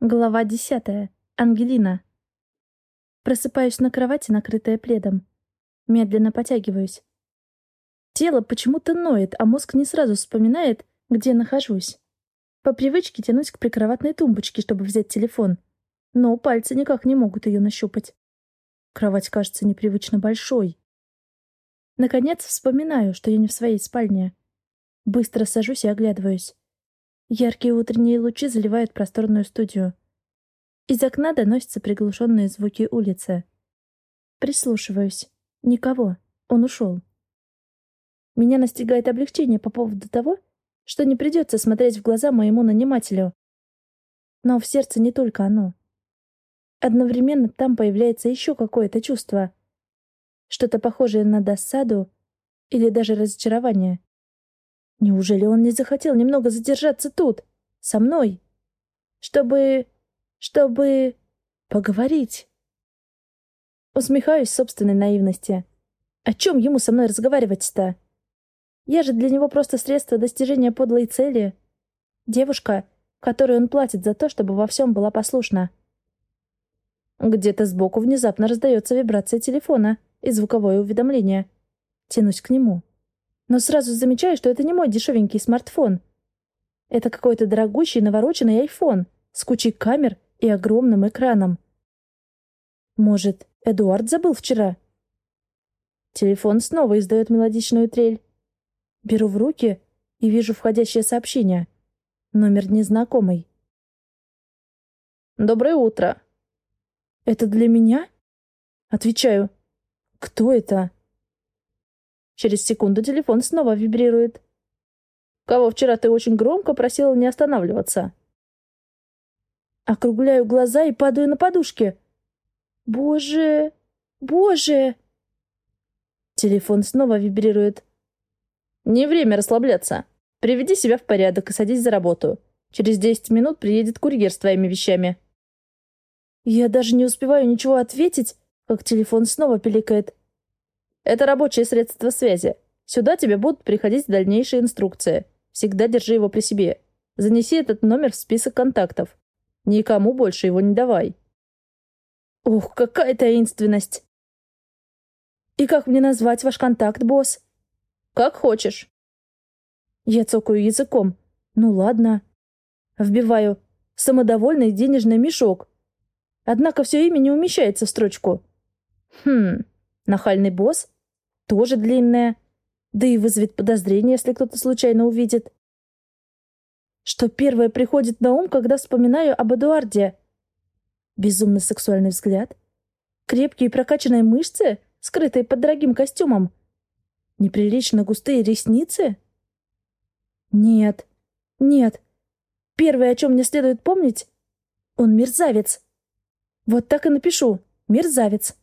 Глава десятая. Ангелина. Просыпаюсь на кровати, накрытая пледом. Медленно потягиваюсь. Тело почему-то ноет, а мозг не сразу вспоминает, где нахожусь. По привычке тянусь к прикроватной тумбочке, чтобы взять телефон. Но пальцы никак не могут ее нащупать. Кровать кажется непривычно большой. Наконец вспоминаю, что я не в своей спальне. Быстро сажусь и оглядываюсь. Яркие утренние лучи заливают просторную студию. Из окна доносятся приглушенные звуки улицы. Прислушиваюсь. Никого. Он ушел. Меня настигает облегчение по поводу того, что не придется смотреть в глаза моему нанимателю. Но в сердце не только оно. Одновременно там появляется еще какое-то чувство. Что-то похожее на досаду или даже разочарование. Неужели он не захотел немного задержаться тут, со мной? Чтобы... чтобы... поговорить. Усмехаюсь собственной наивности. О чем ему со мной разговаривать-то? Я же для него просто средство достижения подлой цели. Девушка, которой он платит за то, чтобы во всем была послушна. Где-то сбоку внезапно раздается вибрация телефона и звуковое уведомление. Тянусь к нему но сразу замечаю, что это не мой дешевенький смартфон. Это какой-то дорогущий навороченный айфон с кучей камер и огромным экраном. Может, Эдуард забыл вчера? Телефон снова издает мелодичную трель. Беру в руки и вижу входящее сообщение. Номер незнакомый. «Доброе утро!» «Это для меня?» Отвечаю. «Кто это?» Через секунду телефон снова вибрирует. «Кого вчера ты очень громко просила не останавливаться?» Округляю глаза и падаю на подушке. «Боже! Боже!» Телефон снова вибрирует. «Не время расслабляться. Приведи себя в порядок и садись за работу. Через десять минут приедет курьер с твоими вещами». Я даже не успеваю ничего ответить, как телефон снова пиликает. Это рабочее средство связи. Сюда тебе будут приходить дальнейшие инструкции. Всегда держи его при себе. Занеси этот номер в список контактов. Никому больше его не давай. Ух, какая таинственность! И как мне назвать ваш контакт, босс? Как хочешь. Я цокаю языком. Ну ладно. Вбиваю «самодовольный денежный мешок». Однако все имя не умещается в строчку. Хм, нахальный босс? Тоже длинная. Да и вызовет подозрение, если кто-то случайно увидит. Что первое приходит на ум, когда вспоминаю об Эдуарде? Безумно сексуальный взгляд? Крепкие прокачанные мышцы, скрытые под дорогим костюмом? Неприлично густые ресницы? Нет, нет. Первое, о чем мне следует помнить, он мерзавец. Вот так и напишу. Мерзавец.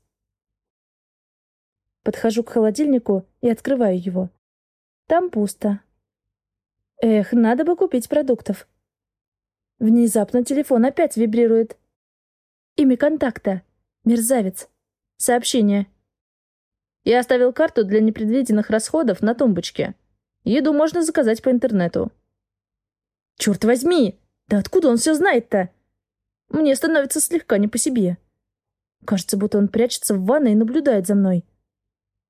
Подхожу к холодильнику и открываю его. Там пусто. Эх, надо бы купить продуктов. Внезапно телефон опять вибрирует. Имя контакта. Мерзавец. Сообщение. Я оставил карту для непредвиденных расходов на тумбочке. Еду можно заказать по интернету. Черт возьми! Да откуда он все знает-то? Мне становится слегка не по себе. Кажется, будто он прячется в ванной и наблюдает за мной.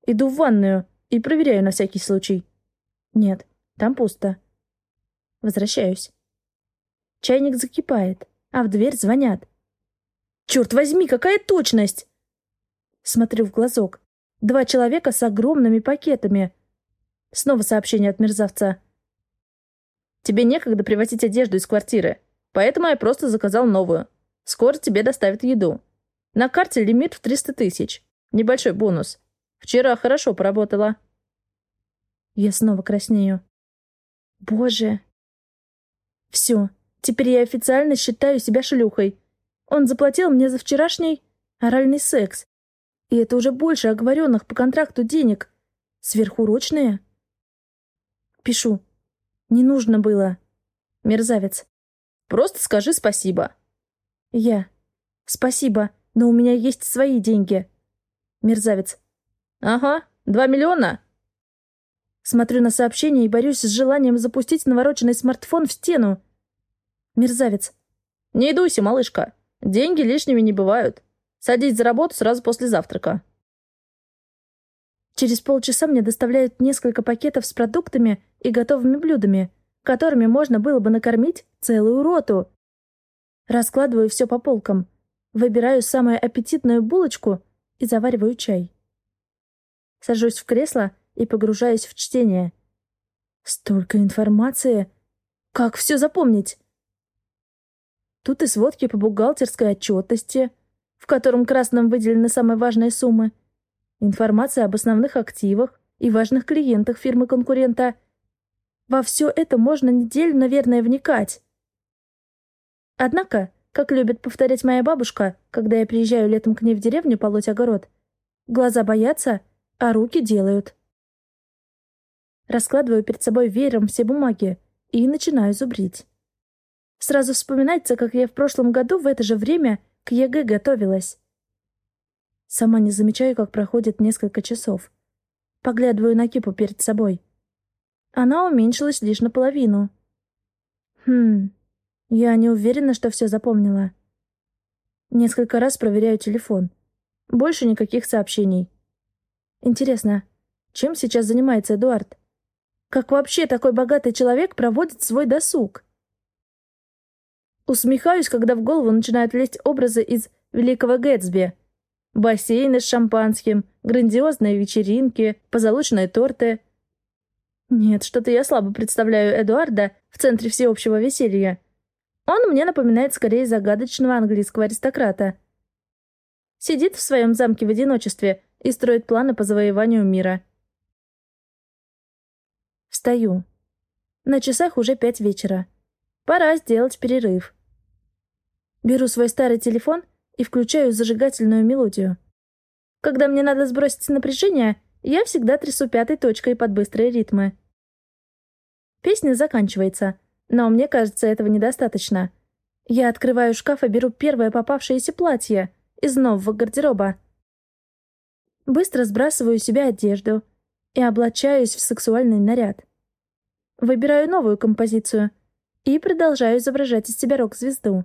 Иду в ванную и проверяю на всякий случай. Нет, там пусто. Возвращаюсь. Чайник закипает, а в дверь звонят. Черт возьми, какая точность! Смотрю в глазок. Два человека с огромными пакетами. Снова сообщение от мерзавца. Тебе некогда привозить одежду из квартиры, поэтому я просто заказал новую. Скоро тебе доставят еду. На карте лимит в 300 тысяч. Небольшой бонус. Вчера хорошо поработала. Я снова краснею. Боже. Все. Теперь я официально считаю себя шлюхой. Он заплатил мне за вчерашний оральный секс. И это уже больше оговоренных по контракту денег. Сверхурочные. Пишу. Не нужно было. Мерзавец. Просто скажи спасибо. Я. Спасибо, но у меня есть свои деньги. Мерзавец. «Ага, два миллиона?» Смотрю на сообщение и борюсь с желанием запустить навороченный смартфон в стену. Мерзавец. «Не идуйся, малышка. Деньги лишними не бывают. Садись за работу сразу после завтрака». Через полчаса мне доставляют несколько пакетов с продуктами и готовыми блюдами, которыми можно было бы накормить целую роту. Раскладываю все по полкам, выбираю самую аппетитную булочку и завариваю чай. Сажусь в кресло и погружаюсь в чтение. Столько информации. Как все запомнить? Тут и сводки по бухгалтерской отчетности, в котором красным выделены самые важные суммы, информация об основных активах и важных клиентах фирмы-конкурента. Во все это можно неделю, наверное, вникать. Однако, как любит повторять моя бабушка, когда я приезжаю летом к ней в деревню полоть огород, глаза боятся, а руки делают. Раскладываю перед собой веером все бумаги и начинаю зубрить. Сразу вспоминается, как я в прошлом году в это же время к ЕГЭ готовилась. Сама не замечаю, как проходит несколько часов. Поглядываю на кипу перед собой. Она уменьшилась лишь наполовину. Хм, я не уверена, что все запомнила. Несколько раз проверяю телефон. Больше никаких сообщений. Интересно, чем сейчас занимается Эдуард? Как вообще такой богатый человек проводит свой досуг? Усмехаюсь, когда в голову начинают лезть образы из «Великого Гэтсби». Бассейны с шампанским, грандиозные вечеринки, позолоченные торты. Нет, что-то я слабо представляю Эдуарда в центре всеобщего веселья. Он мне напоминает скорее загадочного английского аристократа. Сидит в своем замке в одиночестве и строит планы по завоеванию мира. Встаю. На часах уже пять вечера. Пора сделать перерыв. Беру свой старый телефон и включаю зажигательную мелодию. Когда мне надо сбросить напряжение, я всегда трясу пятой точкой под быстрые ритмы. Песня заканчивается, но мне кажется, этого недостаточно. Я открываю шкаф и беру первое попавшееся платье из нового гардероба. Быстро сбрасываю себе одежду и облачаюсь в сексуальный наряд. Выбираю новую композицию и продолжаю изображать из себя рок-звезду.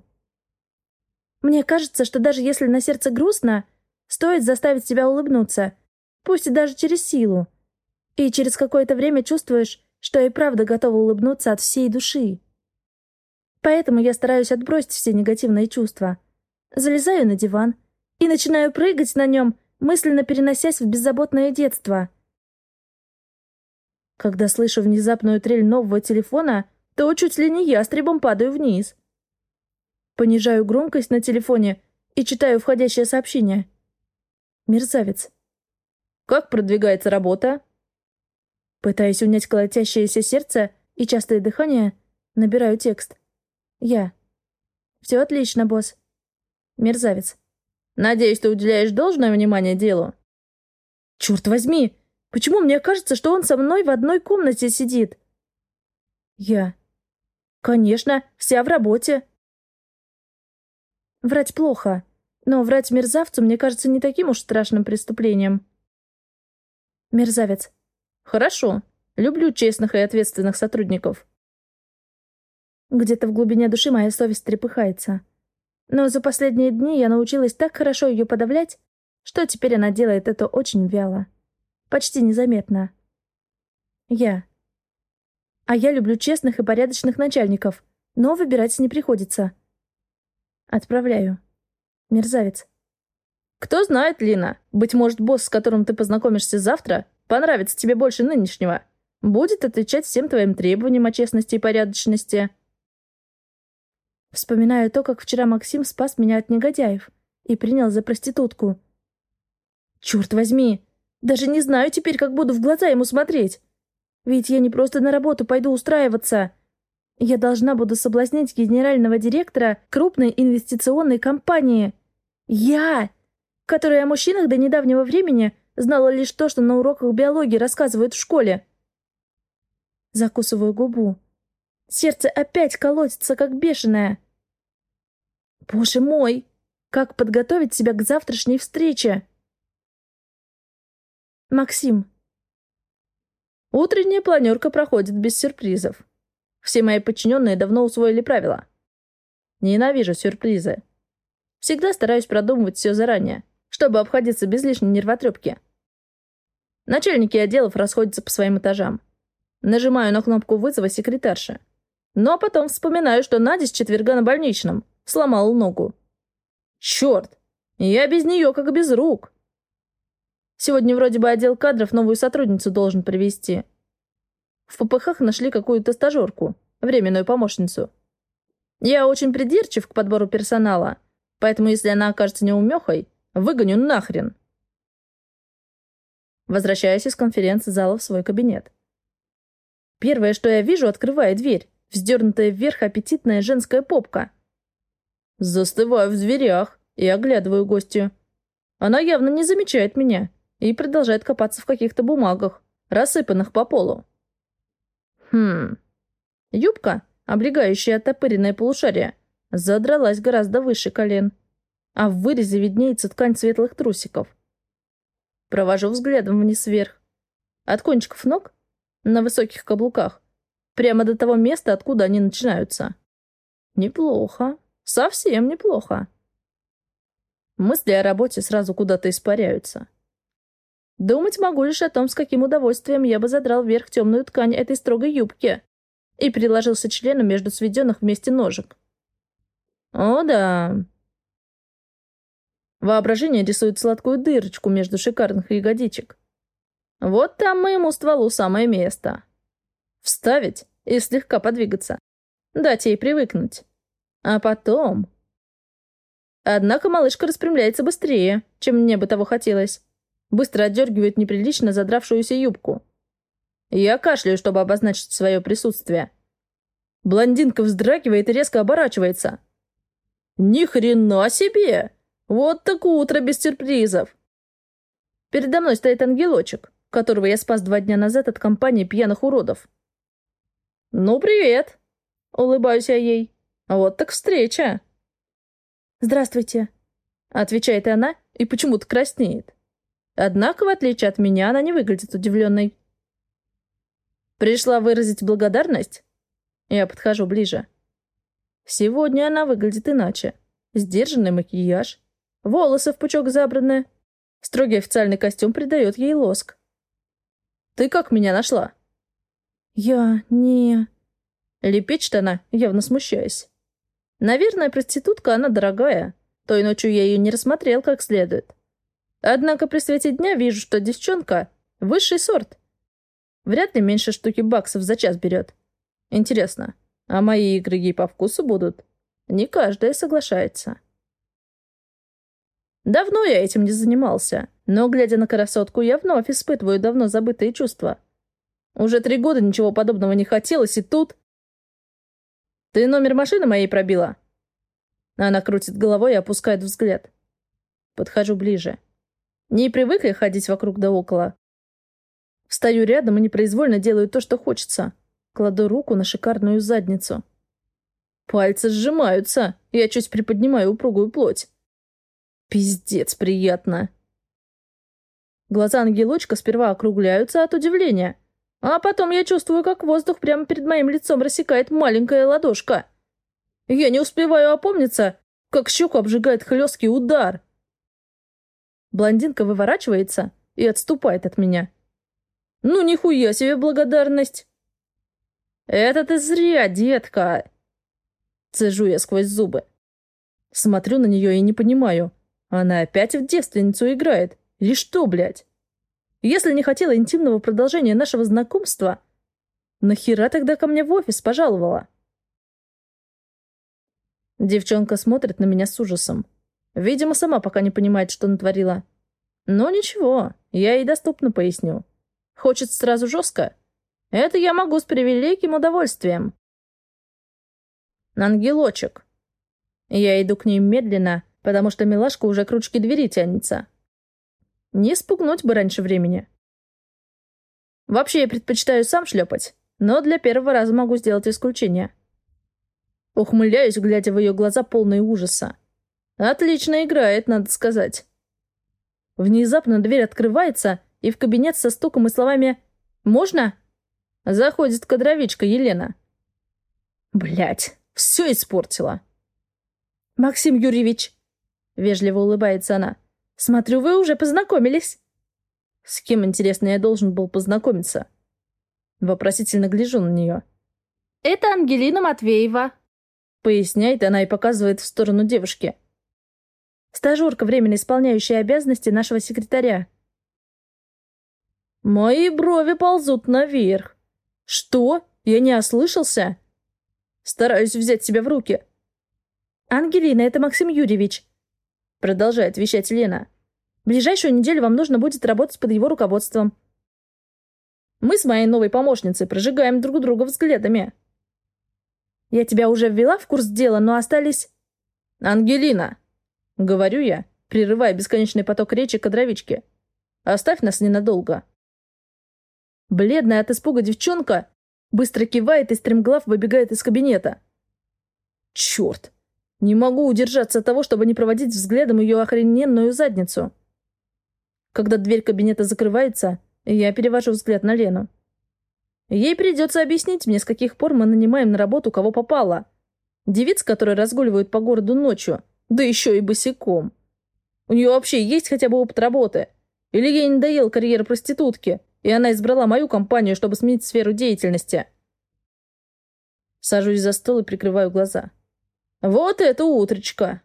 Мне кажется, что даже если на сердце грустно, стоит заставить себя улыбнуться, пусть и даже через силу. И через какое-то время чувствуешь, что и правда готова улыбнуться от всей души. Поэтому я стараюсь отбросить все негативные чувства. Залезаю на диван и начинаю прыгать на нем, мысленно переносясь в беззаботное детство. Когда слышу внезапную трель нового телефона, то чуть ли не ястребом падаю вниз. Понижаю громкость на телефоне и читаю входящее сообщение. Мерзавец. «Как продвигается работа?» Пытаясь унять колотящееся сердце и частое дыхание, набираю текст. «Я». «Все отлично, босс». Мерзавец. «Надеюсь, ты уделяешь должное внимание делу?» «Черт возьми! Почему мне кажется, что он со мной в одной комнате сидит?» «Я». «Конечно, вся в работе». Врать плохо, но врать мерзавцу мне кажется не таким уж страшным преступлением. Мерзавец. Хорошо. Люблю честных и ответственных сотрудников. Где-то в глубине души моя совесть трепыхается. Но за последние дни я научилась так хорошо ее подавлять, что теперь она делает это очень вяло. Почти незаметно. Я. А я люблю честных и порядочных начальников, но выбирать не приходится. Отправляю. Мерзавец. Кто знает, Лина, быть может, босс, с которым ты познакомишься завтра, понравится тебе больше нынешнего. Будет отвечать всем твоим требованиям о честности и порядочности. Вспоминаю то, как вчера Максим спас меня от негодяев и принял за проститутку. Черт возьми! Даже не знаю теперь, как буду в глаза ему смотреть. Ведь я не просто на работу пойду устраиваться. Я должна буду соблазнять генерального директора крупной инвестиционной компании. Я, которая о мужчинах до недавнего времени знала лишь то, что на уроках биологии рассказывают в школе. Закусываю губу. Сердце опять колотится, как бешеное. Боже мой! Как подготовить себя к завтрашней встрече? Максим. Утренняя планерка проходит без сюрпризов. Все мои подчиненные давно усвоили правила. Ненавижу сюрпризы. Всегда стараюсь продумывать все заранее, чтобы обходиться без лишней нервотрепки. Начальники отделов расходятся по своим этажам. Нажимаю на кнопку вызова секретарши. Но потом вспоминаю, что Надя с четверга на больничном. Сломала ногу. Черт! Я без нее как без рук. Сегодня вроде бы отдел кадров новую сотрудницу должен привести. В ППХ нашли какую-то стажерку, временную помощницу. Я очень придирчив к подбору персонала, поэтому если она окажется неумехой, выгоню нахрен. Возвращаюсь из конференц-зала в свой кабинет. Первое, что я вижу, открывая дверь, вздернутая вверх аппетитная женская попка. Застываю в дверях и оглядываю гостью. Она явно не замечает меня и продолжает копаться в каких-то бумагах, рассыпанных по полу. Хм. Юбка, облегающая оттопыренное полушарие, задралась гораздо выше колен, а в вырезе виднеется ткань светлых трусиков. Провожу взглядом вниз-вверх. От кончиков ног, на высоких каблуках, прямо до того места, откуда они начинаются. Неплохо. Совсем неплохо. Мысли о работе сразу куда-то испаряются. Думать могу лишь о том, с каким удовольствием я бы задрал вверх темную ткань этой строгой юбки и приложился членом между сведенных вместе ножек. О да. Воображение рисует сладкую дырочку между шикарных ягодичек. Вот там моему стволу самое место. Вставить и слегка подвигаться. Дать ей привыкнуть. А потом... Однако малышка распрямляется быстрее, чем мне бы того хотелось. Быстро отдергивает неприлично задравшуюся юбку. Я кашляю, чтобы обозначить свое присутствие. Блондинка вздрагивает и резко оборачивается. Ни хрена себе! Вот так утро без сюрпризов. Передо мной стоит ангелочек, которого я спас два дня назад от компании пьяных уродов. «Ну, привет!» — улыбаюсь я ей. «Вот так встреча!» «Здравствуйте!» — отвечает она и почему-то краснеет. Однако, в отличие от меня, она не выглядит удивленной. «Пришла выразить благодарность?» Я подхожу ближе. Сегодня она выглядит иначе. Сдержанный макияж, волосы в пучок забраны. Строгий официальный костюм придает ей лоск. «Ты как меня нашла?» «Я не...» Лепечет она, явно смущаясь. «Наверное, проститутка она дорогая. Той ночью я ее не рассмотрел как следует. Однако при свете дня вижу, что девчонка — высший сорт. Вряд ли меньше штуки баксов за час берет. Интересно, а мои игры ей по вкусу будут? Не каждая соглашается. Давно я этим не занимался, но, глядя на красотку, я вновь испытываю давно забытые чувства. Уже три года ничего подобного не хотелось, и тут... «Ты номер машины моей пробила?» Она крутит головой и опускает взгляд. Подхожу ближе. Не привыкли ходить вокруг да около. Встаю рядом и непроизвольно делаю то, что хочется. Кладу руку на шикарную задницу. Пальцы сжимаются. Я чуть приподнимаю упругую плоть. Пиздец приятно. Глаза ангелочка сперва округляются от удивления. А потом я чувствую, как воздух прямо перед моим лицом рассекает маленькая ладошка. Я не успеваю опомниться, как щеку обжигает хлесткий удар. Блондинка выворачивается и отступает от меня. «Ну, нихуя себе благодарность!» «Это ты зря, детка!» Цежу я сквозь зубы. Смотрю на нее и не понимаю. Она опять в девственницу играет. Или что, блядь? Если не хотела интимного продолжения нашего знакомства, нахера тогда ко мне в офис пожаловала? Девчонка смотрит на меня с ужасом. Видимо, сама пока не понимает, что натворила. Но ничего, я ей доступно поясню. Хочет сразу жестко? Это я могу с превеликим удовольствием. Ангелочек. Я иду к ней медленно, потому что милашка уже к ручке двери тянется. Не спугнуть бы раньше времени. Вообще, я предпочитаю сам шлепать, но для первого раза могу сделать исключение. Ухмыляюсь, глядя в ее глаза полные ужаса. Отлично играет, надо сказать. Внезапно дверь открывается, и в кабинет со стуком и словами «Можно?» заходит кадровичка Елена. Блять, все испортила. «Максим Юрьевич!» — вежливо улыбается она. «Смотрю, вы уже познакомились». «С кем, интересно, я должен был познакомиться?» Вопросительно гляжу на нее. «Это Ангелина Матвеева», — поясняет она и показывает в сторону девушки. «Стажерка, временно исполняющая обязанности нашего секретаря». Мои брови ползут наверх. Что? Я не ослышался? Стараюсь взять себя в руки. «Ангелина, это Максим Юрьевич», — продолжает вещать Лена. «Ближайшую неделю вам нужно будет работать под его руководством». Мы с моей новой помощницей прожигаем друг друга взглядами. «Я тебя уже ввела в курс дела, но остались...» «Ангелина!» — говорю я, прерывая бесконечный поток речи кадровички. «Оставь нас ненадолго». Бледная от испуга девчонка быстро кивает и стремглав выбегает из кабинета. Черт! Не могу удержаться от того, чтобы не проводить взглядом ее охрененную задницу. Когда дверь кабинета закрывается, я перевожу взгляд на Лену. Ей придется объяснить мне, с каких пор мы нанимаем на работу кого попало. Девиц, которые разгуливают по городу ночью, да еще и босиком. У нее вообще есть хотя бы опыт работы? Или ей надоел карьера проститутки, и она избрала мою компанию, чтобы сменить сферу деятельности? Сажусь за стол и прикрываю глаза. Вот это утречко!